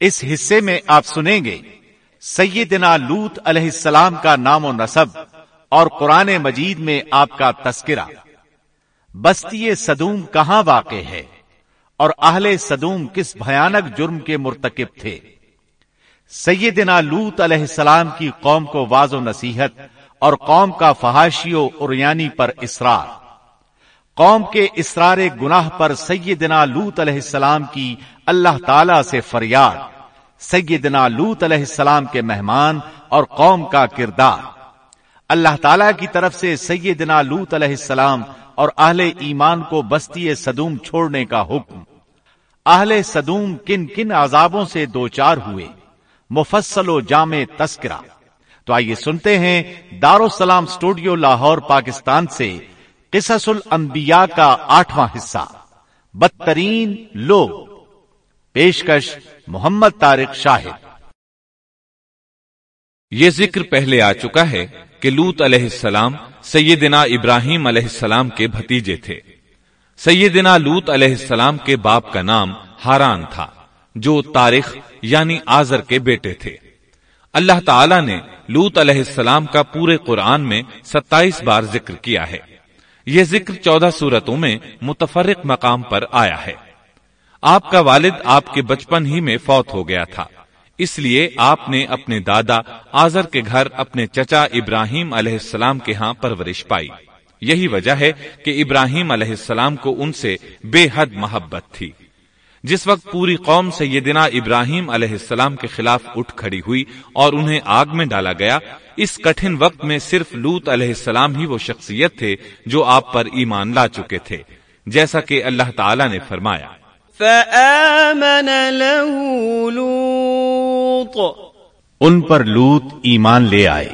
اس حصے میں آپ سنیں گے، سیدنا لوت علیہ السلام کا نام و نصب اور قرآن مجید میں آپ کا تذکرہ۔ بستی صدوم کہاں واقع ہے اور اہل صدوم کس بھیانک جرم کے مرتکب تھے؟ سیدنا لوت علیہ السلام کی قوم کو واض و نصیحت اور قوم کا فحاشی و اریانی پر اسرار قوم کے اسرار گناہ پر سیدنا لوت علیہ السلام کی اللہ تعالی سے فریاد۔ سیدنا لوت علیہ السلام کے مہمان اور قوم کا کردار۔ اللہ تعالی کی طرف سے سیدنا لوت علیہ السلام اور اہل ایمان کو بستی صدوم چھوڑنے کا حکم۔ اہل صدوم کن کن عذابوں سے دوچار ہوئے۔ مفصل و جامع تذکرہ۔ تو آئیے سنتے ہیں دارالسلام اسٹوڈیو لاہور، پاکستان سے قصص الانبیاء کا آٹھواں حصہ۔ بدترین لوگ۔ پیشکش محمد طارق شاہد۔ یہ ذکر پہلے آ چکا ہے کہ لوت علیہ السلام سیدنا ابراہیم علیہ السلام کے بھتیجے تھے۔ سیدنا لوت علیہ السلام کے باپ کا نام ہاران تھا، جو تاریخ یعنی آزر کے بیٹے تھے۔ اللہ تعالی نے لوت علیہ السلام کا پورے قرآن میں ستائیس بار ذکر کیا ہے۔ یہ ذکر چودہ صورتوں میں متفرق مقام پر آیا ہے۔ آپ کا والد آپ کے بچپن ہی میں فوت ہو گیا تھا۔ اس لیے آپ نے اپنے دادا آزر کے گھر اپنے چچا ابراہیم علیہ السلام کے ہاں پرورش پائی۔ یہی وجہ ہے کہ ابراہیم علیہ السلام کو ان سے بے حد محبت تھی۔ جس وقت پوری قوم سے یہ دنا ابراہیم علیہ السلام کے خلاف اٹھ کھڑی ہوئی اور انہیں آگ میں ڈالا گیا اس کٹھن وقت میں صرف لوت علیہ السلام ہی وہ شخصیت تھے جو آپ پر ایمان لا چکے تھے جیسا کہ اللہ تعالی نے فرمایا۔ فآمن له لوط۔ ان پر لوت ایمان لے آئے۔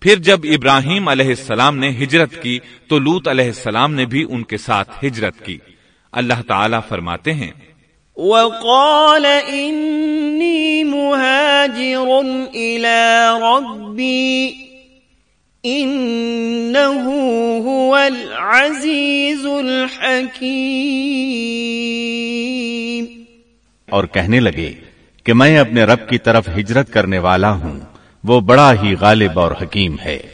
پھر جب ابراہیم علیہ السلام نے ہجرت کی تو لوت علیہ السلام نے بھی ان کے ساتھ ہجرت کی۔ اللہ تعالی فرماتے ہیں وقال انی مهاجر الى ربی انہو هو العزیز الحکیم اور کہنے لگے کہ میں اپنے رب کی طرف ہجرت کرنے والا ہوں، وہ بڑا ہی غالب اور حکیم ہے۔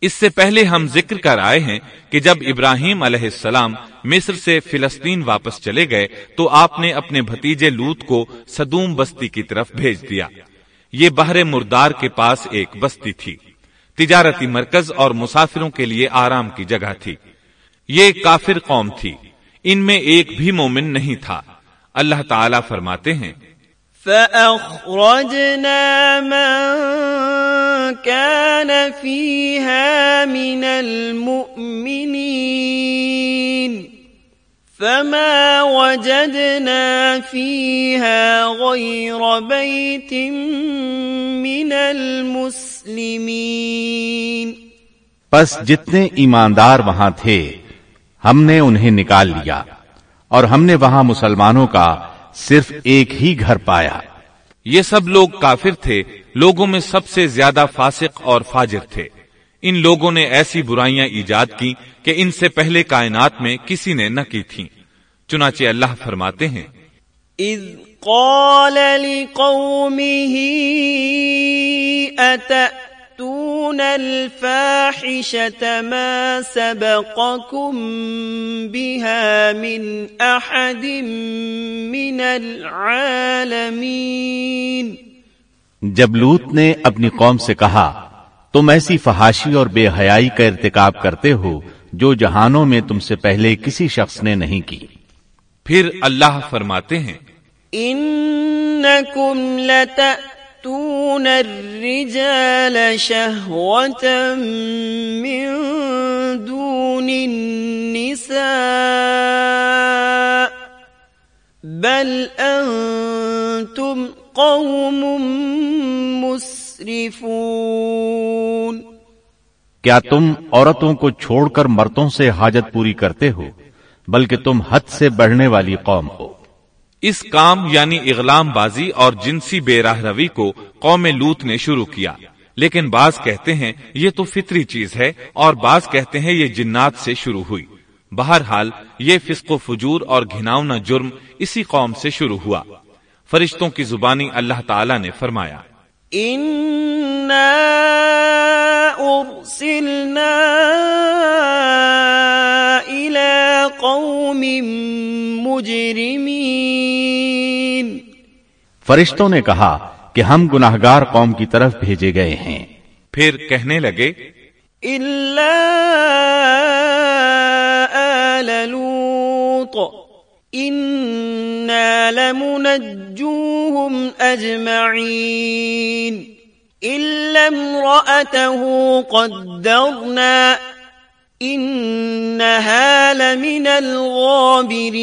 اس سے پہلے ہم ذکر کر آئے ہیں کہ جب ابراہیم علیہ السلام مصر سے فلسطین واپس چلے گئے تو آپ نے اپنے بھتیجے لوت کو صدوم بستی کی طرف بھیج دیا۔ یہ بحر مردار کے پاس ایک بستی تھی۔ تجارتی مرکز اور مسافروں کے لیے آرام کی جگہ تھی۔ یہ کافر قوم تھی۔ ان میں ایک بھی مومن نہیں تھا۔ اللہ تعالی فرماتے ہیں۔ فأخرجنا من كان فيها من المؤمنين فما وجدنا فيها غير بيت من المسلمين پس جتنے ایماندار وہاں تھے، ہم نے انہیں نکال لیا اور ہم نے وہاں مسلمانوں کا صرف ایک ہی گھر پایا۔ یہ سب لوگ کافر تھے لوگوں میں سب سے زیادہ فاسق اور فاجر تھے۔ ان لوگوں نے ایسی برائیاں ایجاد کی کہ ان سے پہلے کائنات میں کسی نے نہ کی تھی چنانچہ اللہ فرماتے ہیں، اذ قال لقومه اتأتون الفاحشة ما سبقكم بها من احد من العالمين جب لوت نے اپنی قوم سے کہا، تم ایسی فحاشی اور بے حیائی کا ارتکاب کرتے ہو جو جہانوں میں تم سے پہلے کسی شخص نے نہیں کی۔ پھر اللہ فرماتے ہیں انکم لتأتون الرجال شہوة من دون النساء، بل انتم قوم مسرفون۔ کیا تم عورتوں کو چھوڑ کر مردوں سے حاجت پوری کرتے ہو بلکہ تم حد سے بڑھنے والی قوم ہو؟ اس کام یعنی اغلام بازی اور جنسی بے راہ روی کو قوم لوت نے شروع کیا۔ لیکن بعض کہتے ہیں یہ تو فطری چیز ہے اور بعض کہتے ہیں یہ جنات سے شروع ہوئی۔ بہرحال یہ فسق و فجور اور گھناؤنا جرم اسی قوم سے شروع ہوا۔ فرشتوں کی زبانی اللہ تعالی نے فرمایا۔ قوم مجرمین فرشتوں نے کہا کہ ہم گناہگار قوم کی طرف بھیجے گئے ہیں۔ پھر کہنے لگے آل لوط إنا لمنجوهم أجمعين إلا امرأته قدرنا إنها لمن الغابرين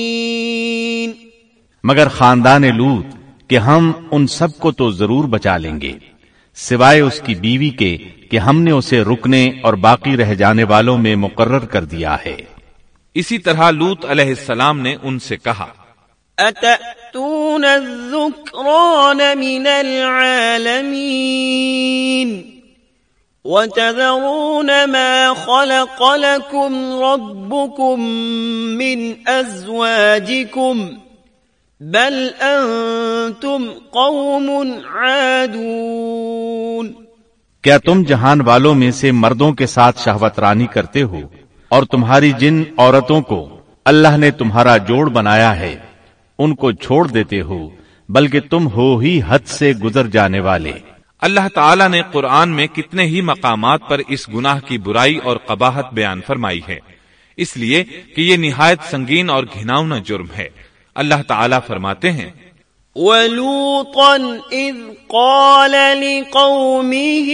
مگر خاندان لوت کہ ہم ان سب کو تو ضرور بچا لیں گے سوائے اس کی بیوی کے کہ ہم نے اسے رکنے اور باقی رہ جانے والوں میں مقرر کر دیا ہے۔ اسی طرح لوت علیہ السلام نے ان سے کہا اتأتون الذکران من العالمین وتذرون ما خلق لكم ربكم من ازواجكم بل انتم قوم عادون کیا تم جہان والوں میں سے مردوں کے ساتھ شہوت رانی کرتے ہو اور تمہاری جن عورتوں کو اللہ نے تمہارا جوڑ بنایا ہے؟ ان کو چھوڑ دیتے ہو بلکہ تم ہو ہی حد سے گزر جانے والے۔ اللہ تعالیٰ نے قرآن میں کتنے ہی مقامات پر اس گناہ کی برائی اور قباحت بیان فرمائی ہے۔ اس لیے کہ یہ نہایت سنگین اور گھناؤنا جرم ہے۔ اللہ تعالیٰ فرماتے ہیں وَلُوطًا إِذْ قَالَ لِقَوْمِهِ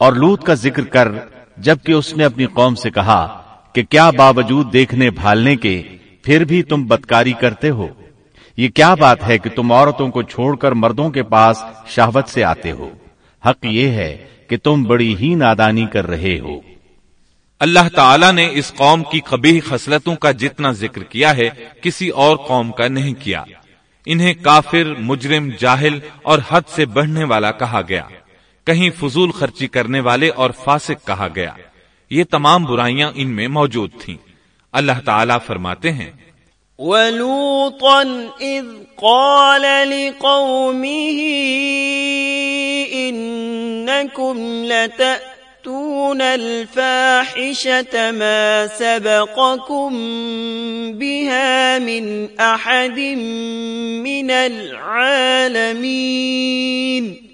اور لوت کا ذکر کر جبکہ اس نے اپنی قوم سے کہا کہ کیا باوجود دیکھنے بھالنے کے پھر بھی تم بدکاری کرتے ہو؟ یہ کیا بات ہے کہ تم عورتوں کو چھوڑ کر مردوں کے پاس شہوت سے آتے ہو؟ حق یہ ہے کہ تم بڑی ہی نادانی کر رہے ہو۔ اللہ تعالیٰ نے اس قوم کی قبیح خصلتوں کا جتنا ذکر کیا ہے، کسی اور قوم کا نہیں کیا۔ انہیں کافر، مجرم، جاہل اور حد سے بڑھنے والا کہا گیا۔ کہیں فضول خرچی کرنے والے اور فاسق کہا گیا۔ یہ تمام برائیاں ان میں موجود تھیں۔ اللہ تعالیٰ فرماتے ہیں، وَلُوطًا إِذْ قَالَ لِقَوْمِهِ إِنَّكُمْ لَتَأْتُونَ الْفَاحِشَةَ مَا سَبَقَكُمْ بِهَا مِنْ أَحَدٍ مِنَ الْعَالَمِينَ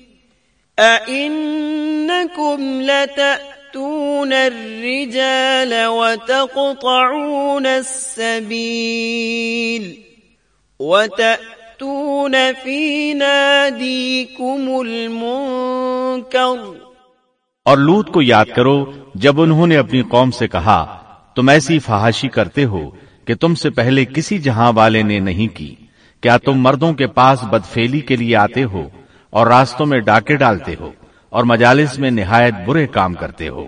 أئنكم لتأتون الرجال وتقطعون السبيل وتأتون في ناديكم المنكر. اور لوت کو یاد کرو، جب انہوں نے اپنی قوم سے کہا، تم ایسی فحاشی کرتے ہو کہ تم سے پہلے کسی جہاں والے نے نہیں کی۔ کیا تم مردوں کے پاس بدفیلی کے لیے آتے ہو؟ اور راستوں میں ڈاکے ڈالتے ہو اور مجالس میں نہایت برے کام کرتے ہو۔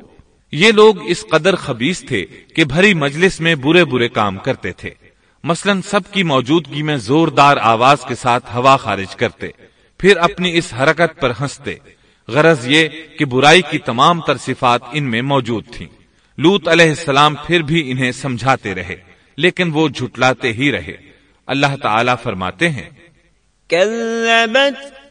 یہ لوگ اس قدر خبیص تھے کہ بھری مجلس میں برے برے کام کرتے تھے۔ مثلا سب کی موجودگی میں زوردار آواز کے ساتھ ہوا خارج کرتے پھر اپنی اس حرکت پر ہنستے۔ غرض یہ کہ برائی کی تمام تر صفات ان میں موجود تھیں۔ لوت علیہ السلام پھر بھی انہیں سمجھاتے رہے لیکن وہ جھٹلاتے ہی رہے۔ اللہ تعالی فرماتے ہیں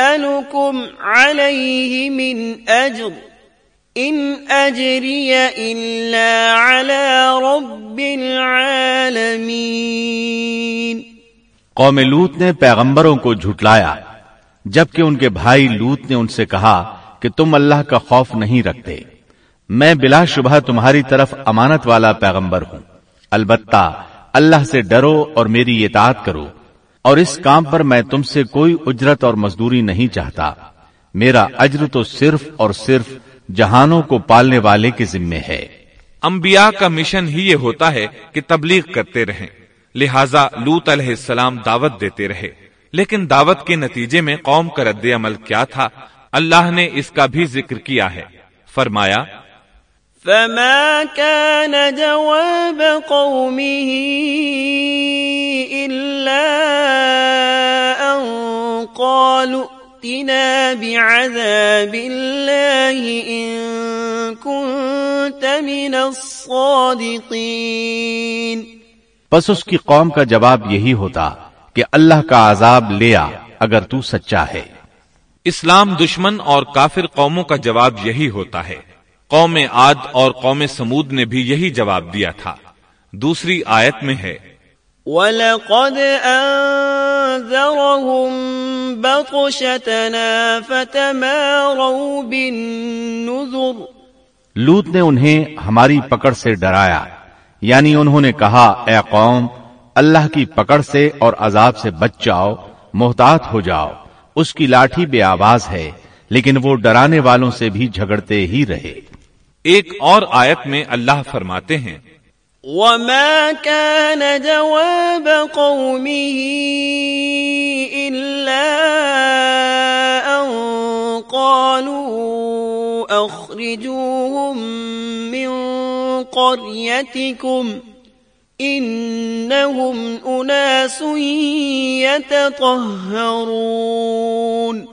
أسألكم عليه من أجر إن أجري إلا على رب العالمين قوم لوت نے پیغمبروں کو جھٹلایا، جبکہ ان کے بھائی لوت نے ان سے کہا کہ تم اللہ کا خوف نہیں رکھتے۔ میں بلا شبہ تمہاری طرف امانت والا پیغمبر ہوں۔ البتہ اللہ سے ڈرو اور میری اطاعت کرو۔ اور اس کام پر میں تم سے کوئی اجرت اور مزدوری نہیں چاہتا۔ میرا اجر تو صرف اور صرف جہانوں کو پالنے والے کے ذمے ہے۔ انبیاء کا مشن ہی یہ ہوتا ہے کہ تبلیغ کرتے رہیں۔ لہذا لوت علیہ السلام دعوت دیتے رہے۔ لیکن دعوت کے نتیجے میں قوم کا رد عمل کیا تھا؟ اللہ نے اس کا بھی ذکر کیا ہے۔ فرمایا فما كان جواب قومه إلا أن قالوا ائتنا بعذاب الله إن كنت من الصادقين بس اس کی قوم کا جواب یہی ہوتا کہ اللہ کا عذاب لیا اگر تو سچا ہے۔ اسلام دشمن اور کافر قوموں کا جواب یہی ہوتا ہے۔ قوم عاد اور قوم سمود نے بھی یہی جواب دیا تھا۔ دوسری آیت میں ہے۔ وَلَقَدْ أَنذَرَهُمْ بَطْشَتَنَا فَتَمَارَوْا بِالنُّذُرِ۔ لوت نے انہیں ہماری پکڑ سے ڈرایا۔ یعنی انہوں نے کہا اے قوم اللہ کی پکڑ سے اور عذاب سے بچ جاؤ محتاط ہو جاؤ۔ اس کی لاٹھی بے آواز ہے لیکن وہ ڈرانے والوں سے بھی جھگڑتے ہی رہے۔ ایک اور آیت میں اللہ فرماتے ہیں۔ وما كان جواب قومه إلا أن قالوا أخرجوهم من قريتكم إنهم أناس يتطهرون۔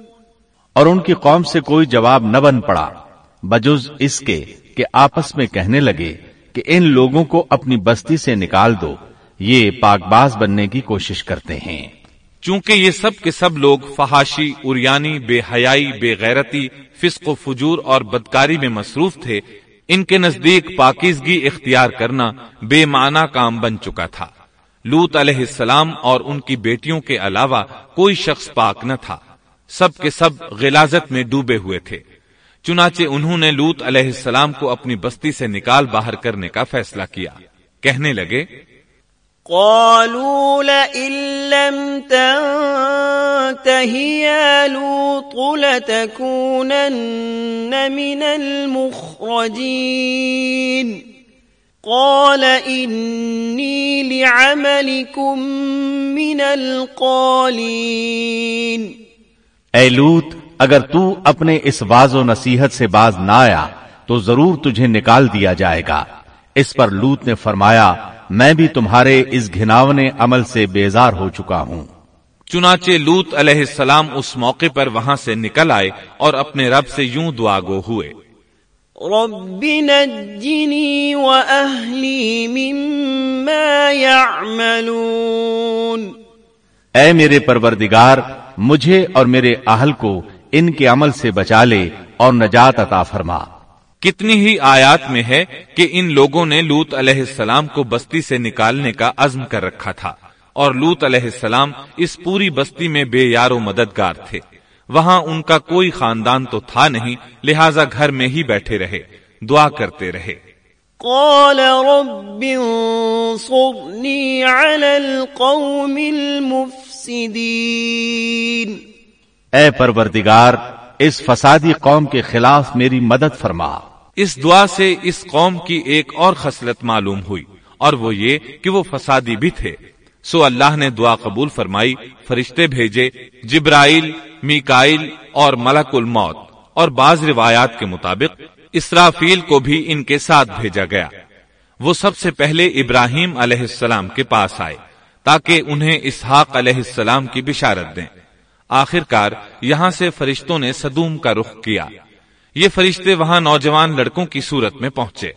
اور ان کی قوم سے کوئی جواب نہ بن پڑا۔ بجز اس کے کہ آپس میں کہنے لگے کہ ان لوگوں کو اپنی بستی سے نکال دو، یہ پاک باز بننے کی کوشش کرتے ہیں۔ چونکہ یہ سب کے سب لوگ فحاشی اریانی بے حیائی، بے غیرتی، فسق و فجور اور بدکاری میں مصروف تھے، ان کے نزدیک پاکیزگی اختیار کرنا بے معنی کام بن چکا تھا۔ لوت علیہ السلام اور ان کی بیٹیوں کے علاوہ کوئی شخص پاک نہ تھا۔ سب کے سب غلازت میں ڈوبے ہوئے تھے۔ چنانچہ انہوں نے لوت علیہ السلام کو اپنی بستی سے نکال باہر کرنے کا فیصلہ کیا۔ کہنے لگے قالوا لئن لم تنته يا لوط لتكونن من المخرجين۔ قال إني لعملكم من القالين۔ اے لوت اگر تو اپنے اس واز و نصیحت سے باز نہ آیا تو ضرور تجھے نکال دیا جائے گا۔ اس پر لوت نے فرمایا میں بھی تمہارے اس گھناونے عمل سے بیزار ہو چکا ہوں۔ چنانچہ لوت علیہ السلام اس موقع پر وہاں سے نکل آئے اور اپنے رب سے یوں دعا گو ہوئے۔ رب نجنی و اہلی مما يعملون اے میرے پروردگار مجھے اور میرے اہل کو ان کے عمل سے بچا لے اور نجات عطا فرما۔ کتنی ہی آیات میں ہے کہ ان لوگوں نے لوت علیہ السلام کو بستی سے نکالنے کا عزم کر رکھا تھا اور لوت علیہ السلام اس پوری بستی میں بے یار و مددگار تھے۔ وہاں ان کا کوئی خاندان تو تھا نہیں لہذا گھر میں ہی بیٹھے رہے دعا کرتے رہے۔ قال رب انصرني على القوم المفسدين اے پروردگار، اس فسادی قوم کے خلاف میری مدد فرما۔ اس دعا سے اس قوم کی ایک اور خصلت معلوم ہوئی، اور وہ یہ کہ وہ فسادی بھی تھے۔ سو اللہ نے دعا قبول فرمائی، فرشتے بھیجے، جبرائیل میکائل اور ملک الموت۔ اور بعض روایات کے مطابق، اسرافیل کو بھی ان کے ساتھ بھیجا گیا۔ وہ سب سے پہلے ابراہیم علیہ السلام کے پاس آئے، تاکہ انہیں اسحاق علیہ السلام کی بشارت دیں۔ آخر کار یہاں سے فرشتوں نے صدوم کا رخ کیا۔ یہ فرشتے وہاں نوجوان لڑکوں کی صورت میں پہنچے۔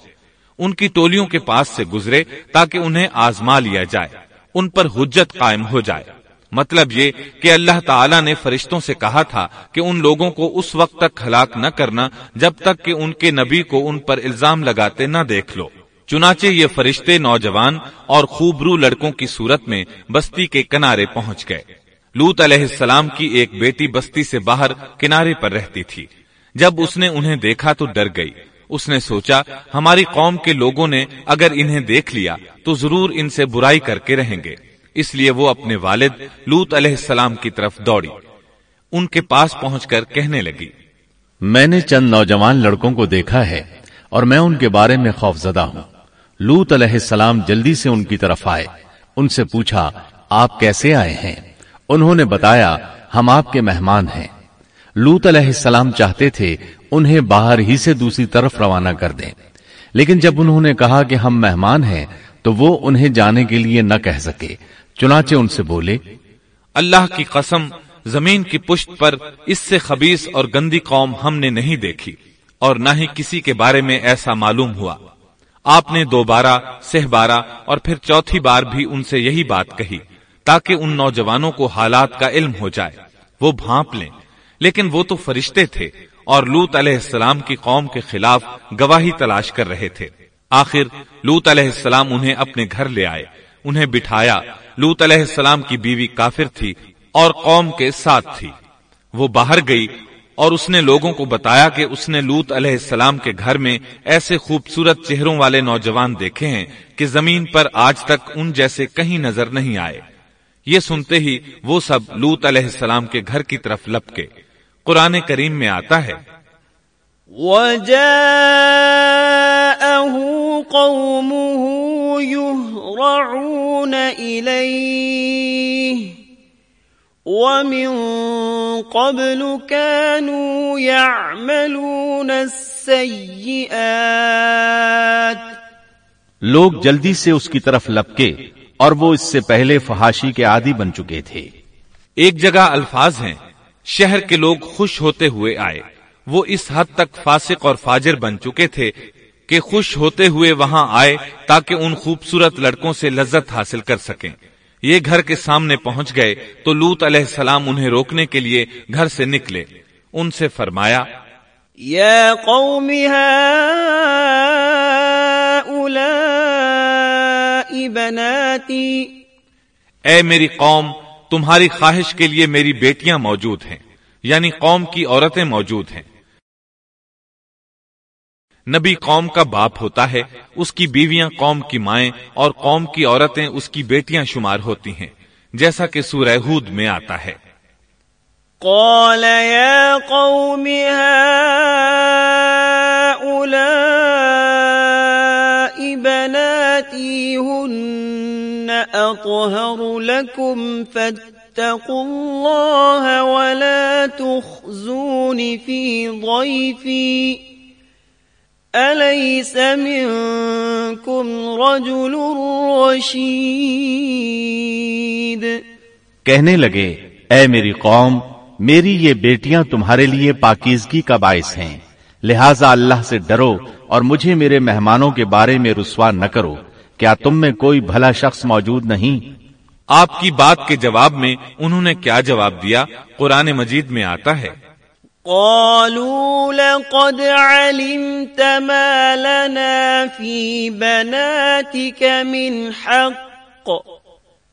ان کی ٹولیوں کے پاس سے گزرے تاکہ انہیں آزما لیا جائے۔ ان پر حجت قائم ہو جائے۔ مطلب یہ کہ اللہ تعالیٰ نے فرشتوں سے کہا تھا کہ ان لوگوں کو اس وقت تک ہلاک نہ کرنا جب تک کہ ان کے نبی کو ان پر الزام لگاتے نہ دیکھ لو۔ چنانچہ یہ فرشتے نوجوان اور خوبرو لڑکوں کی صورت میں بستی کے کنارے پہنچ گئے۔ لوت علیہ السلام کی ایک بیٹی بستی سے باہر کنارے پر رہتی تھی۔ جب اس نے انہیں دیکھا تو ڈر گئی۔ اس نے سوچا، ہماری قوم کے لوگوں نے اگر انہیں دیکھ لیا تو ضرور ان سے برائی کر کے رہیں گے۔ اس لیے وہ اپنے والد لوت علیہ السلام کی طرف دوڑی۔ ان کے پاس پہنچ کر کہنے لگی۔ میں نے چند نوجوان لڑکوں کو دیکھا ہے اور میں ان کے بارے میں خوف زدہ ہوں۔ لوت علیہ السلام جلدی سے ان کی طرف آئے۔ ان سے پوچھا، آپ کیسے آئے ہیں؟ انہوں نے بتایا، ہم آپ کے مہمان ہیں۔ لوت علیہ السلام چاہتے تھے انہیں باہر ہی سے دوسری طرف روانہ کر دیں۔ لیکن جب انہوں نے کہا کہ ہم مہمان ہیں، تو وہ انہیں جانے کے لیے نہ کہہ سکے۔ چنانچہ ان سے بولے، اللہ کی قسم، زمین کی پشت پر اس سے خبیص اور گندی قوم ہم نے نہیں دیکھی، اور نہ ہی کسی کے بارے میں ایسا معلوم ہوا۔ آپ نے دوبارہ سہ بارہ، اور پھر چوتھی بار بھی ان سے یہی بات کہی۔ تاکہ ان نوجوانوں کو حالات کا علم ہو جائے۔ وہ بھانپ لیں۔ لیکن وہ تو فرشتے تھے اور لوت علیہ السلام کی قوم کے خلاف گواہی تلاش کر رہے تھے۔ آخر لوت علیہ السلام انہیں اپنے گھر لے آئے۔ انہیں بٹھایا۔ لوت علیہ السلام کی بیوی کافر تھی اور قوم کے ساتھ تھی۔ وہ باہر گئی اور اس نے لوگوں کو بتایا کہ اس نے لوت علیہ السلام کے گھر میں ایسے خوبصورت چہروں والے نوجوان دیکھے ہیں کہ زمین پر آج تک ان جیسے کہیں نظر نہیں آئے۔ یہ سنتے ہی وہ سب لوت علیہ السلام کے گھر کی طرف لپ کے قرآن کریم میں آتا ہے۔ وجاءه قومه يهرعون إليه۔ ومن قبل كانوا يعملون السيئات۔ لوگ جلدی سے اس کی طرف لپکے۔ اور وہ اس سے پہلے فحاشی کے عادی بن چکے تھے۔ ایک جگہ الفاظ ہیں۔ شہر کے لوگ خوش ہوتے ہوئے آئے۔ وہ اس حد تک فاسق اور فاجر بن چکے تھے کہ خوش ہوتے ہوئے وہاں آئے تاکہ ان خوبصورت لڑکوں سے لذت حاصل کر سکیں۔ یہ گھر کے سامنے پہنچ گئے تو لوت علیہ السلام انہیں روکنے کے لیے گھر سے نکلے۔ ان سے فرمایا يا قوم بناتي. اے میری قوم تمہاری خواہش کے لیے میری بیٹیاں موجود ہیں یعنی قوم کی عورتیں موجود ہیں۔ نبی قوم کا باپ ہوتا ہے اس کی بیویاں قوم کی مائیں اور قوم کی عورتیں اس کی بیٹیاں شمار ہوتی ہیں جیسا کہ سورہ ہود میں آتا ہے۔ قال يا قوم هؤلاء أطهر لكم فاتقوا الله ولا تخزون في ضيفي. أليس منكم رجل رشيد؟ کہنے لگے، اے میری قوم، میری یہ بیٹیاں تمہارے لیے پاکیزگی کا باعث ہیں، لہذا اللہ سے ڈرو اور مجھے میرے مہمانوں کے بارے میں رسوا نہ کرو۔ کیا تم میں کوئی بھلا شخص موجود نہیں؟ آپ کی بات کے جواب میں انہوں نے کیا جواب دیا؟ قرآن مجید میں آتا ہے۔ قالوا لقد علمت ما لنا في بناتك من حق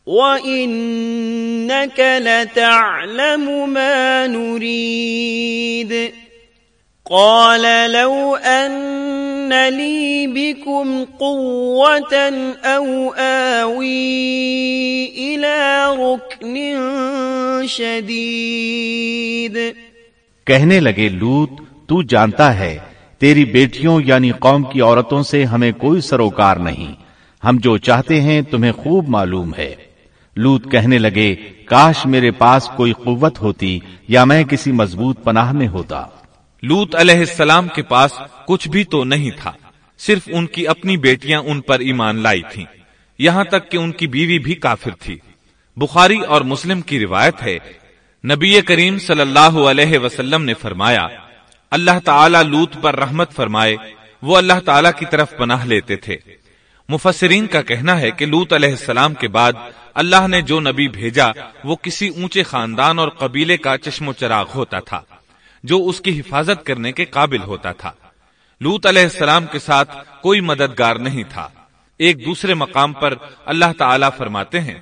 وإنك لتعلم ما نريد۔ قال لو أن لي بكم قوة أو آوي إلى ركن شديد. کہنے لگے لوت، تو جانتا ہے، تیری بیٹیوں یعنی قوم کی عورتوں سے ہمیں کوئی سروکار نہیں۔ ہم جو چاہتے ہیں تمہیں خوب معلوم ہے۔ لوت کہنے لگے، کاش میرے پاس کوئی قوت ہوتی یا میں کسی مضبوط پناہ میں ہوتا۔ لوت علیہ السلام کے پاس کچھ بھی تو نہیں تھا، صرف ان کی اپنی بیٹیاں ان پر ایمان لائی تھیں۔ یہاں تک کہ ان کی بیوی بھی کافر تھی۔ بخاری اور مسلم کی روایت ہے، نبی کریم صلی اللہ علیہ وسلم نے فرمایا، اللہ تعالی لوت پر رحمت فرمائے، وہ اللہ تعالی کی طرف پناہ لیتے تھے۔ مفسرین کا کہنا ہے کہ لوت علیہ السلام کے بعد اللہ نے جو نبی بھیجا، وہ کسی اونچے خاندان اور قبیلے کا چشم و چراغ ہوتا تھا۔ جو اس کی حفاظت کرنے کے قابل ہوتا تھا۔ لوت علیہ السلام کے ساتھ کوئی مددگار نہیں تھا۔ ایک دوسرے مقام پر اللہ تعالی فرماتے ہیں۔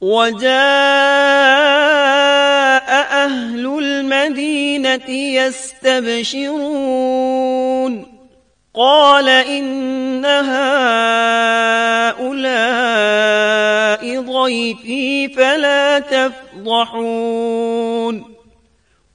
وجاء أهل المدينة يستبشرون۔ قال إن هؤلاء ضيفي فلا تفضحون۔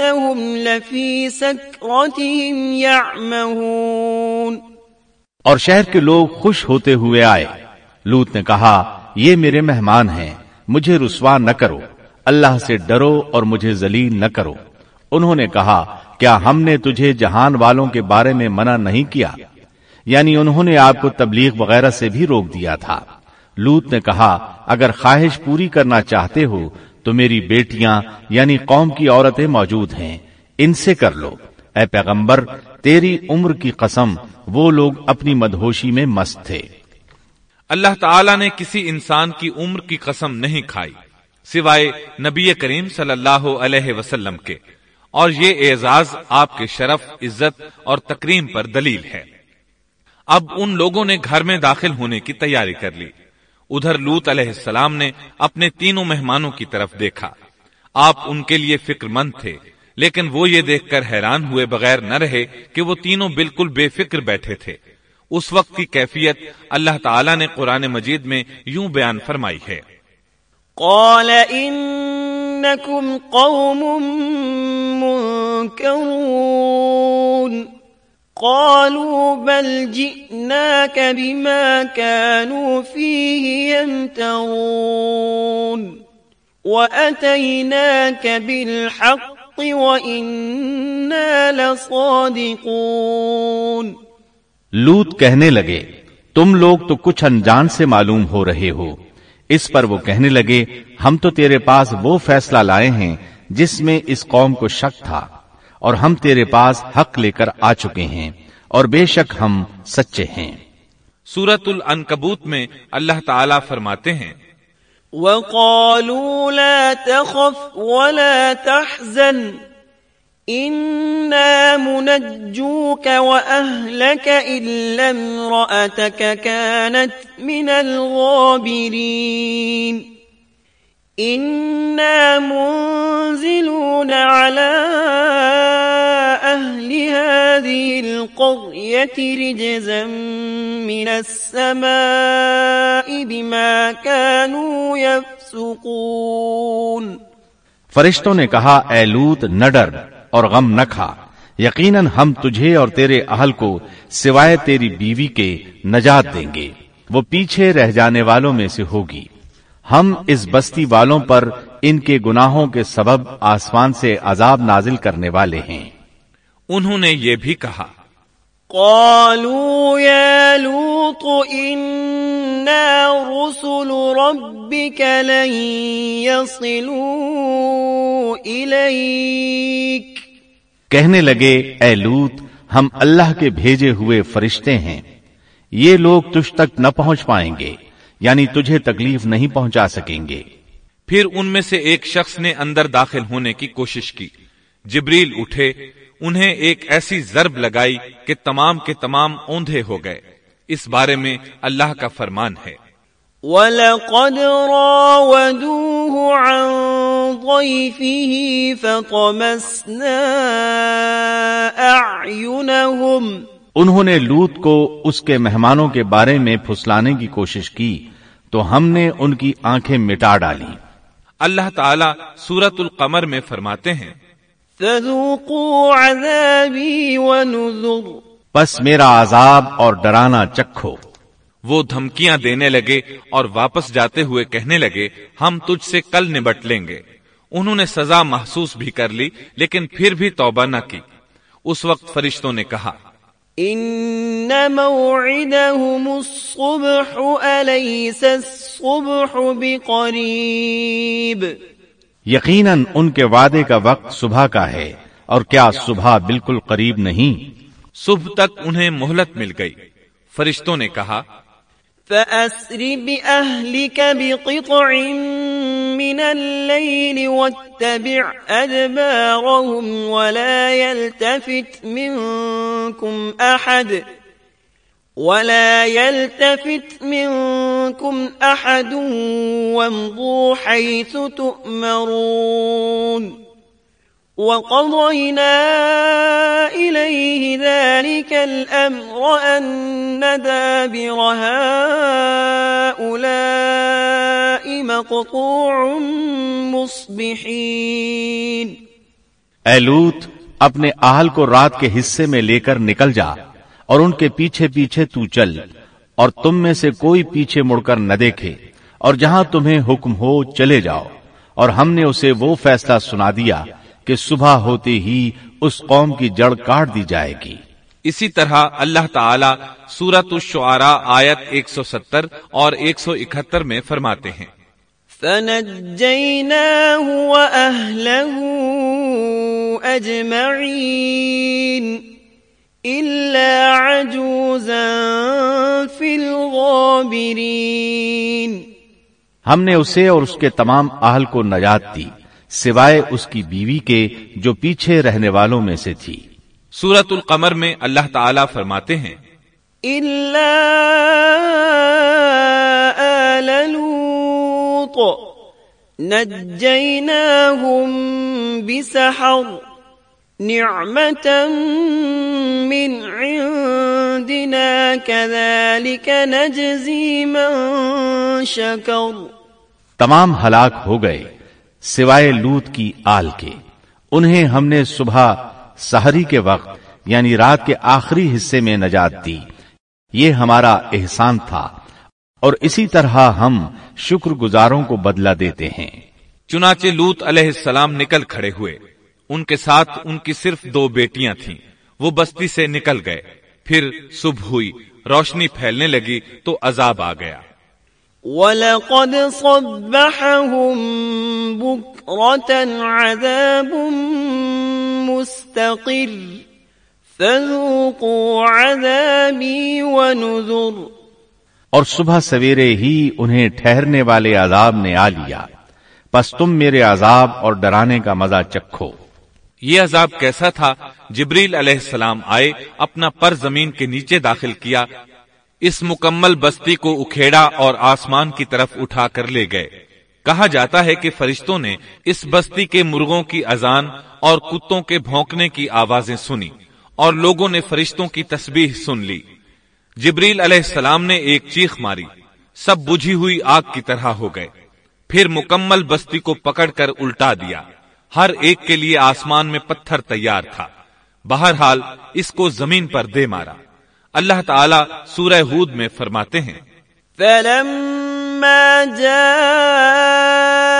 إنهم لفي سكرتهم يعمهون۔ اور شہر کے لوگ خوش ہوتے ہوئے آئے۔ لوت نے کہا، یہ میرے مہمان ہیں، مجھے رسوا نہ کرو۔ اللہ سے ڈرو اور مجھے ذلیل نہ کرو۔ انہوں نے کہا، کیا ہم نے تجھے جہان والوں کے بارے میں منع نہیں کیا؟ یعنی انہوں نے آپ کو تبلیغ وغیرہ سے بھی روک دیا تھا۔ لوت نے کہا، اگر خواہش پوری کرنا چاہتے ہو تو میری بیٹیاں یعنی قوم کی عورتیں موجود ہیں۔ ان سے کر لو۔ اے پیغمبر، تیری عمر کی قسم وہ لوگ اپنی مدہوشی میں مست تھے۔ اللہ تعالی نے کسی انسان کی عمر کی قسم نہیں کھائی، سوائے نبی کریم صلی اللہ علیہ وسلم کے۔ اور یہ اعزاز آپ کے شرف، عزت اور تکریم پر دلیل ہے۔ اب ان لوگوں نے گھر میں داخل ہونے کی تیاری کر لی۔ ادھر لوت علیہ السلام نے اپنے تینوں مہمانوں کی طرف دیکھا۔ آپ ان کے لیے فکر مند تھے، لیکن وہ یہ دیکھ کر حیران ہوئے بغیر نہ رہے کہ وہ تینوں بالکل بے فکر بیٹھے تھے۔ اس وقت کی کیفیت اللہ تعالیٰ نے قرآن مجید میں یوں بیان فرمائی ہے۔ قال انکم قوم منکرون قالوا بل جئناك بما كانوا فيه يمترون وأتيناك بالحق وإنا لصادقون لوت کہنے لگے، تم لوگ تو کچھ انجان سے معلوم ہو رہے ہو۔ اس پر وہ کہنے لگے، ہم تو تیرے پاس وہ فیصلہ لائے ہیں جس میں اس قوم کو شک تھا۔ اور ہم تیرے پاس حق لے کر آ چکے ہیں اور بے شک ہم سچے ہیں۔ سورت العنکبوت میں اللہ تعالی فرماتے ہیں وَقَالُوا لَا تَخَفْ وَلَا تَحْزَنْ إنا منجوك وأهلك إلا امرأتك كانت من الغابرين۔ إنا منزلون على القرية رجزا من السماء بما كانوا يفسقون. فرشتوں نے کہا، اے لوت، نہ ڈر اور غم نہ کھا۔ یقیناً ہم تجھے اور تیرے اہل کو سوائے تیری بیوی کے نجات دیں گے۔ وہ پیچھے رہ جانے والوں میں سے ہوگی۔ ہم اس بستی والوں پر ان کے گناہوں کے سبب آسمان سے عذاب نازل کرنے والے ہیں۔ انہوں نے یہ بھی کہا۔ قالوا يا لوط إنا رسل ربك لن يصلوا إليك۔ کہنے لگے اے لوت ہم اللہ کے بھیجے ہوئے فرشتے ہیں۔ یہ لوگ تجھ تک نہ پہنچ پائیں گے یعنی تجھے تکلیف نہیں پہنچا سکیں گے۔ پھر ان میں سے ایک شخص نے اندر داخل ہونے کی کوشش کی۔ جبریل اٹھے۔ انہیں ایک ایسی ضرب لگائی کہ تمام کے تمام اوندھے ہو گئے۔ اس بارے میں اللہ کا فرمان ہے۔ وَلَقَدْ رَاوَدُوهُ عَن ضَيْفِهِ فَطَمَسْنَا أَعْيُنَهُمْ۔ انہوں نے لوت کو اس کے مہمانوں کے بارے میں پھسلانے کی کوشش کی تو ہم نے ان کی آنکھیں مٹا ڈالی۔ اللہ تعالیٰ سورت القمر میں فرماتے ہیں فذوقوا عذابی ونذر. پس میرا عذاب اور ڈرانا چکھو۔ وہ دھمکیاں دینے لگے اور واپس جاتے ہوئے کہنے لگے ہم تجھ سے کل نبٹ لیں گے۔ انہوں نے سزا محسوس بھی کر لی لیکن پھر بھی توبہ نہ کی۔ اس وقت فرشتوں نے کہا إن موعدهم الصبح أليس الصبح بقريب؟ یقیناً ان کے وعدے کا وقت صبح کا ہے اور کیا صبح بالکل قریب نہیں؟ صبح تک انہیں مہلت مل گئی۔ فرشتوں نے کہا فأسر بأهلك بقطع من الليل واتبع أدبارهم ولا يلتفت منكم أحد ولا يلتفت منكم أحد وامضوا حيث تؤمرون وقضينا إليه ذلك الأمر أن دابر هؤلاء مقطوع مصبحين اے لوت، اپنے آہل کو رات کے حصے میں لے کر نکل جا۔ اور ان کے پیچھے پیچھے تو چل اور تم میں سے کوئی پیچھے مڑ کر نہ دیکھے اور جہاں تمہیں حکم ہو چلے جاؤ۔ اور ہم نے اسے وہ فیصلہ سنا دیا کہ صبح ہوتے ہی اس قوم کی جڑ کاٹ دی جائے گی۔ اسی طرح اللہ تعالی سورت الشعراء آیت 170 اور 171 میں فرماتے ہیں۔ فنجيناه وأهله أجمعين۔ إلا عجوزا في الغابرين ہم نے اسے اور اس کے تمام اہل کو نجات دی سوائے اس کی بیوی کے جو پیچھے رہنے والوں میں سے تھی۔ سورت القمر میں اللہ تعالی فرماتے ہیں إلا آل لوط نجيناهم بسحر نعمة من عندنا كذلك نجزي من شكر. تمام ہلاک ہو گئے سوائے لوت کی آل کے۔ انہیں ہم نے صبح سحری کے وقت یعنی رات کے آخری حصے میں نجات دی۔ یہ ہمارا احسان تھا۔ اور اسی طرح ہم شکر گزاروں کو بدلہ دیتے ہیں۔ چنانچہ لوت علیہ السلام نکل کھڑے ہوئے۔ ان کے ساتھ ان کی صرف دو بیٹیاں تھیں۔ وہ بستی سے نکل گئے۔ پھر صبح ہوئی روشنی پھیلنے لگی تو عذاب آ گیا۔ ولقد صبحهم بكرة عذاب مستقر فذوقوا عذابي ونذر۔ اور صبح سویرے ہی انہیں ٹھہرنے والے عذاب نے آ لیا۔ پس تم میرے عذاب اور ڈرانے کا مزہ چکھو۔ یہ عذاب کیسا تھا؟ جبریل علیہ السلام آئے، اپنا پر زمین کے نیچے داخل کیا، اس مکمل بستی کو اکھیڑا اور آسمان کی طرف اٹھا کر لے گئے۔ کہا جاتا ہے کہ فرشتوں نے اس بستی کے مرغوں کی اذان اور کتوں کے بھونکنے کی آوازیں سنی اور لوگوں نے فرشتوں کی تسبیح سن لی۔ جبریل علیہ السلام نے ایک چیخ ماری، سب بجھی ہوئی آگ کی طرح ہو گئے۔ پھر مکمل بستی کو پکڑ کر الٹا دیا۔ ہر ایک کے لیے آسمان میں پتھر تیار تھا۔ بہرحال اس کو زمین پر دے مارا۔ اللہ تعالی سورہ ہود میں فرماتے ہیں۔ فلما جاء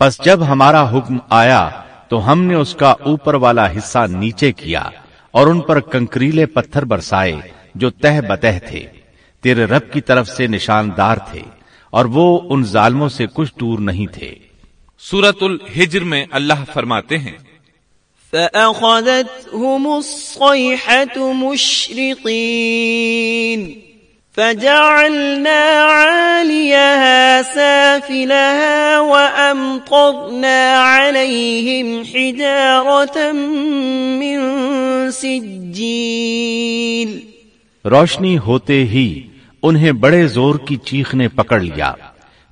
پس جب ہمارا حکم آیا تو ہم نے اس کا اوپر والا حصہ نیچے کیا اور ان پر کنکریلے پتھر برسائے جو تہ بتہ تھے۔ تیرے رب کی طرف سے نشاندار تھے اور وہ ان ظالموں سے کچھ دور نہیں تھے۔ سورت الحجر میں اللہ فرماتے ہیں فأخذتهم الصيحة مشرقين۔ فجعلنا عاليها سافلها وأمطرنا عليهم حجارة من سجيل. روشنی ہوتے ہی انہیں بڑے زور کی چیخ نے پکڑ لیا۔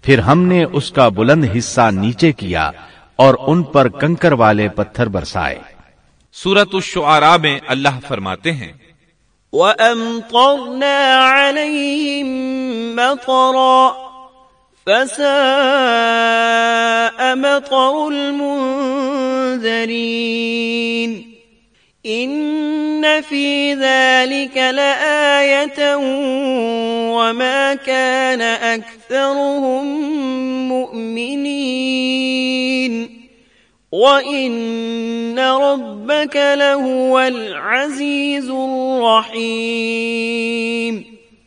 پھر ہم نے اس کا بلند حصہ نیچے کیا اور ان پر کنکر والے پتھر برسائے۔ سورت الشعراء میں اللہ فرماتے ہیں وأمطرنا عليهم مطرا فساء مطر المنذرين إن في ذلك لآية وما كان أكثرهم مؤمنين وَإِنَّ رَبَّكَ لَهُوَ الْعَزِيزُ الرَّحِيمُ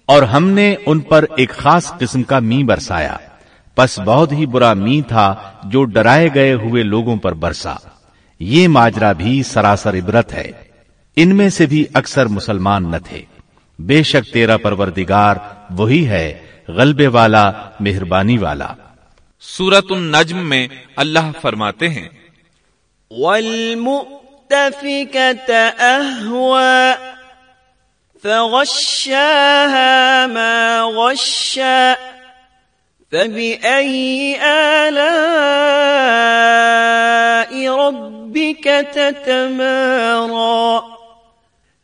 اور ہم نے ان پر ایک خاص قسم کا می برسایا۔ پس بہت ہی برا می تھا جو ڈرائے گئے ہوئے لوگوں پر برسا۔ یہ ماجرا بھی سراسر عبرت ہے۔ ان میں سے بھی اکثر مسلمان نہ تھے۔ بے شک تیرا پروردگار وہی ہے غلبے والا مہربانی والا۔ سورت النجم میں اللہ فرماتے ہیں والمؤتفكة أهوى، فغشاها ما غشا، فبأي آلاء ربك تتمارى.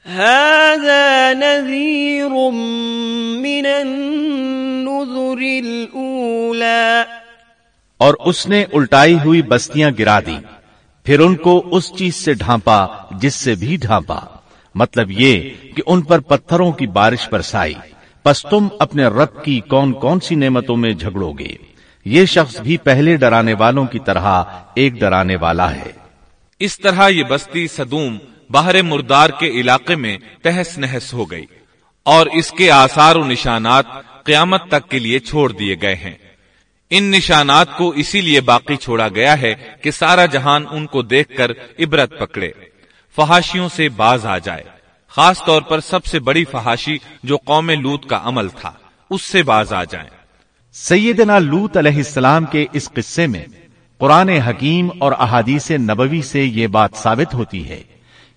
هذا نذير من النذر الأولى. اور اس نے الٹائی ہوئی بستیاں گرا دی پھر ان کو اس چیز سے ڈھانپا جس سے بھی ڈھانپا۔ مطلب یہ کہ ان پر پتھروں کی بارش برسائی۔ پس تم اپنے رب کی کون کون سی نعمتوں میں جھگڑو گے یہ شخص بھی پہلے ڈرانے والوں کی طرح ایک ڈرانے والا ہے۔ اس طرح یہ بستی صدوم باہر مردار کے علاقے میں تہس نہس ہو گئی اور اس کے آثار و نشانات قیامت تک کے لیے چھوڑ دیے گئے ہیں۔ ان نشانات کو اسی لیے باقی چھوڑا گیا ہے کہ سارا جہان ان کو دیکھ کر عبرت پکڑے۔ فحاشیوں سے باز آ جائے۔ خاص طور پر سب سے بڑی فحاشی جو قوم لوت کا عمل تھا، اس سے باز آ جائیں۔ سیدنا لوت علیہ السلام کے اس قصے میں قرآن حکیم اور احادیث نبوی سے یہ بات ثابت ہوتی ہے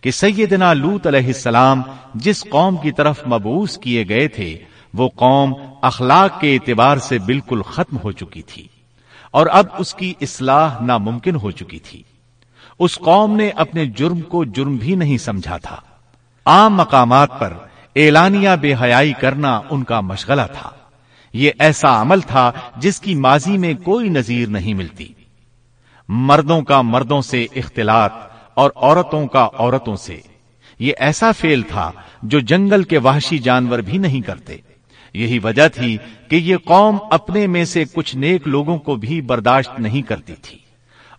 کہ سیدنا لوت علیہ السلام جس قوم کی طرف مبوس کیے گئے تھے وہ قوم اخلاق کے اعتبار سے بالکل ختم ہو چکی تھی اور اب اس کی اصلاح ناممکن ہو چکی تھی۔ اس قوم نے اپنے جرم کو جرم بھی نہیں سمجھا تھا۔ عام مقامات پر اعلانیہ بے حیائی کرنا ان کا مشغلہ تھا۔ یہ ایسا عمل تھا جس کی ماضی میں کوئی نظیر نہیں ملتی۔ مردوں کا مردوں سے اختلاط اور عورتوں کا عورتوں سے۔ یہ ایسا فیل تھا جو جنگل کے وحشی جانور بھی نہیں کرتے۔ یہی وجہ تھی کہ یہ قوم اپنے میں سے کچھ نیک لوگوں کو بھی برداشت نہیں کرتی تھی۔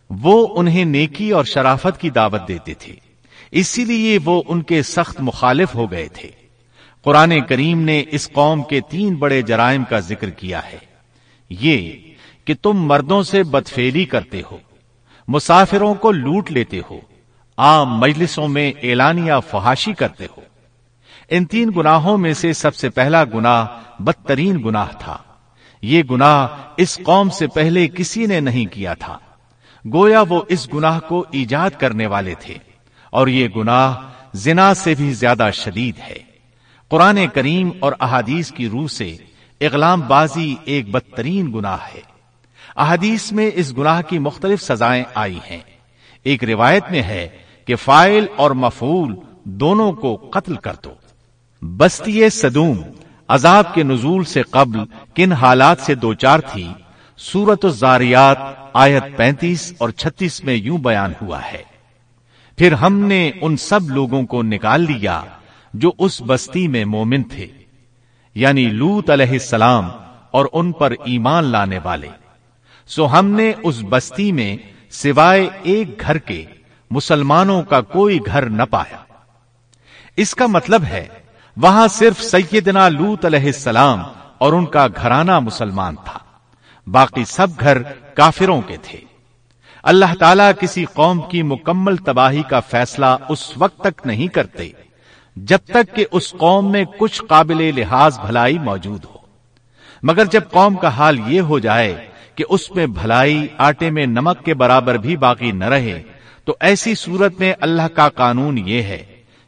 وہ انہیں نیکی اور شرافت کی دعوت دیتے تھے۔ اسی لیے وہ ان کے سخت مخالف ہو گئے تھے۔ قرآن کریم نے اس قوم کے تین بڑے جرائم کا ذکر کیا ہے۔ یہ کہ تم مردوں سے بدفیلی کرتے ہو۔ مسافروں کو لوٹ لیتے ہو۔ عام مجلسوں میں اعلانیہ فحاشی کرتے ہو۔ ان تین گناہوں میں سے سب سے پہلا گناہ بدترین گناہ تھا۔ یہ گناہ اس قوم سے پہلے کسی نے نہیں کیا تھا۔ گویا وہ اس گناہ کو ایجاد کرنے والے تھے۔ اور یہ گناہ زنا سے بھی زیادہ شدید ہے۔ قرآن کریم اور احادیث کی روح سے اغلام بازی ایک بدترین گناہ ہے۔ احادیث میں اس گناہ کی مختلف سزائیں آئی ہیں۔ ایک روایت میں ہے کہ فائل اور مفول دونوں کو قتل کر دو۔ بستی صدوم، عذاب کے نزول سے قبل کن حالات سے دو چار تھی سورت الزاریات آیت پینتیس اور چھتیس میں یوں بیان ہوا ہے۔ پھر ہم نے ان سب لوگوں کو نکال لیا جو اس بستی میں مومن تھے یعنی لوت علیہ السلام اور ان پر ایمان لانے والے۔ سو ہم نے اس بستی میں سوائے ایک گھر کے مسلمانوں کا کوئی گھر نہ پایا۔ اس کا مطلب ہے وہاں صرف سیدنا لوت علیہ السلام اور ان کا گھرانہ مسلمان تھا۔ باقی سب گھر کافروں کے تھے۔ اللہ تعالیٰ کسی قوم کی مکمل تباہی کا فیصلہ اس وقت تک نہیں کرتے، جب تک کہ اس قوم میں کچھ قابل لحاظ بھلائی موجود ہو۔ مگر جب قوم کا حال یہ ہو جائے کہ اس میں بھلائی آٹے میں نمک کے برابر بھی باقی نہ رہے، تو ایسی صورت میں اللہ کا قانون یہ ہے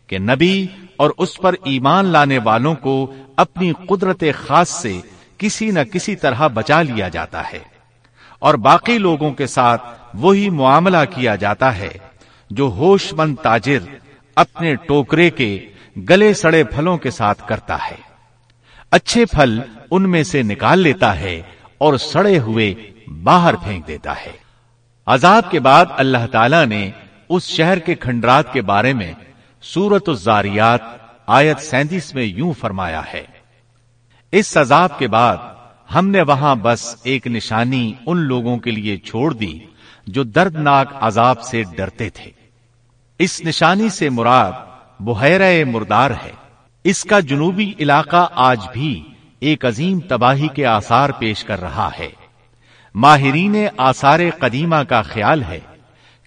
کہ نبی اور اس پر ایمان لانے والوں کو اپنی قدرت خاص سے کسی نہ کسی طرح بچا لیا جاتا ہے۔ اور باقی لوگوں کے ساتھ وہی معاملہ کیا جاتا ہے جو ہوش مند تاجر اپنے ٹوکرے کے گلے سڑے پھلوں کے ساتھ کرتا ہے۔ اچھے پھل ان میں سے نکال لیتا ہے اور سڑے ہوئے باہر پھینک دیتا ہے۔ عذاب کے بعد اللہ تعالی نے اس شہر کے کھنڈرات کے بارے میں سورت الزاریات آیت سینتیس میں یوں فرمایا ہے، اس عذاب کے بعد ہم نے وہاں بس ایک نشانی ان لوگوں کے لیے چھوڑ دی جو دردناک عذاب سے ڈرتے تھے۔ اس نشانی سے مراد بحیرہ مردار ہے۔ اس کا جنوبی علاقہ آج بھی ایک عظیم تباہی کے آثار پیش کر رہا ہے۔ ماہرین آثار قدیمہ کا خیال ہے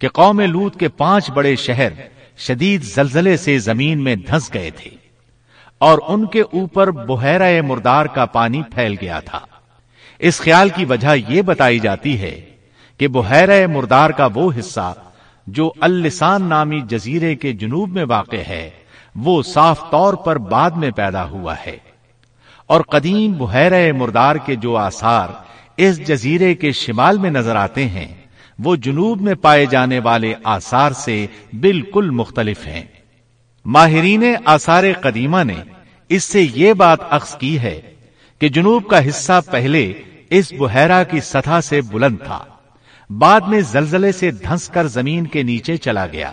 کہ قوم لوت کے پانچ بڑے شہر شدید زلزلے سے زمین میں دھنس گئے تھے اور ان کے اوپر بحیرہ مردار کا پانی پھیل گیا تھا۔ اس خیال کی وجہ یہ بتائی جاتی ہے کہ بحیرہ مردار کا وہ حصہ جو اللسان نامی جزیرے کے جنوب میں واقع ہے، وہ صاف طور پر بعد میں پیدا ہوا ہے۔ اور قدیم بحیرہ مردار کے جو آثار اس جزیرے کے شمال میں نظر آتے ہیں وہ جنوب میں پائے جانے والے آثار سے بالکل مختلف ہیں۔ ماہرین آثار قدیمہ نے اس سے یہ بات اخذ کی ہے کہ جنوب کا حصہ پہلے اس بحیرہ کی سطح سے بلند تھا۔ بعد میں زلزلے سے دھنس کر زمین کے نیچے چلا گیا۔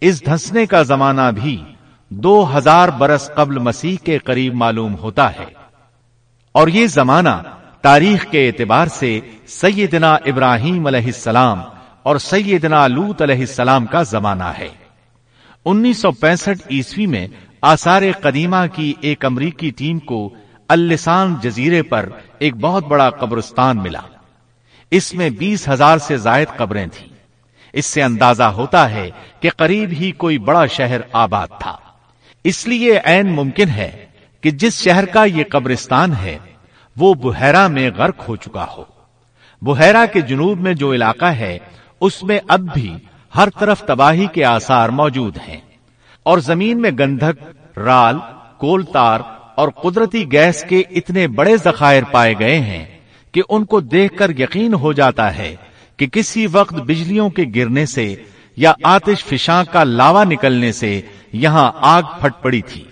اس دھنسنے کا زمانہ بھی دو ہزار برس قبل مسیح کے قریب معلوم ہوتا ہے۔ اور یہ زمانہ تاریخ کے اعتبار سے سیدنا ابراہیم علیہ السلام اور سیدنا لوت علیہ السلام کا زمانہ ہے۔ انیس سو پینسٹھ عیسوی میں آثار قدیمہ کی ایک امریکی ٹیم کو السان جزیرے پر ایک بہت بڑا قبرستان ملا۔ اس میں بیس ہزار سے زائد قبریں تھیں۔ اس سے اندازہ ہوتا ہے کہ قریب ہی کوئی بڑا شہر آباد تھا۔ اس لیے عین ممکن ہے کہ جس شہر کا یہ قبرستان ہے وہ بحیرہ میں غرق ہو چکا ہو۔ بحیرہ کے جنوب میں جو علاقہ ہے، اس میں اب بھی ہر طرف تباہی کے آثار موجود ہیں۔ اور زمین میں گندھک، رال کولتار اور قدرتی گیس کے اتنے بڑے ذخائر پائے گئے ہیں کہ ان کو دیکھ کر یقین ہو جاتا ہے کہ کسی وقت بجلیوں کے گرنے سے یا آتش فشاں کا لاوا نکلنے سے یہاں آگ پھٹ پڑی تھی۔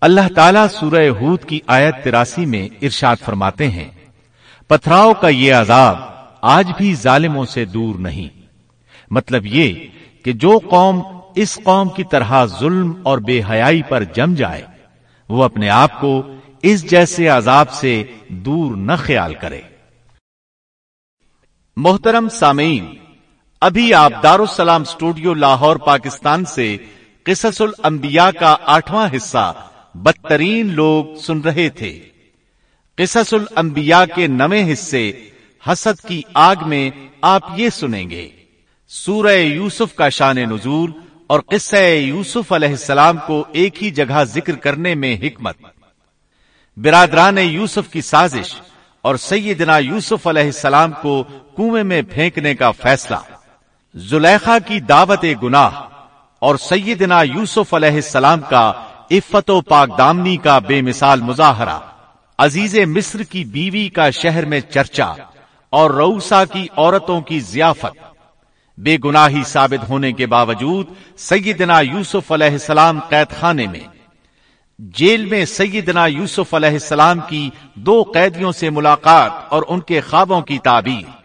اللہ تعالیٰ سورہ ہود کی آیت تراسی میں ارشاد فرماتے ہیں پتھراؤ کا یہ عذاب آج بھی ظالموں سے دور نہیں۔ مطلب یہ کہ جو قوم اس قوم کی طرح ظلم اور بے حیائی پر جم جائے، وہ اپنے آپ کو اس جیسے عذاب سے دور نہ خیال کرے۔ محترم سامعین، ابھی آپ دارالسلام اسٹوڈیو لاہور، پاکستان سے قصص الانبیاء کا آٹھواں حصہ بدترین لوگ سن رہے تھے۔ قصص الانبیاء کے نویں حصے حسد کی آگ میں آپ یہ سنیں گے۔ سورہ یوسف کا شان نزول اور قصہ یوسف علیہ السلام کو ایک ہی جگہ ذکر کرنے میں حکمت۔ برادران یوسف کی سازش اور سیدنا یوسف علیہ السلام کو کنویں میں پھینکنے کا فیصلہ۔ زلیخا کی دعوت گناہ اور سیدنا یوسف علیہ السلام کا عفت و پاک دامنی کا بے مثال مظاہرہ۔ عزیز مصر کی بیوی کا شہر میں چرچا اور روسا کی عورتوں کی ضیافت۔ بے گناہی ثابت ہونے کے باوجود سیدنا یوسف علیہ السلام قید خانے میں۔ جیل میں سیدنا یوسف علیہ السلام کی دو قیدیوں سے ملاقات اور ان کے خوابوں کی تعبیر۔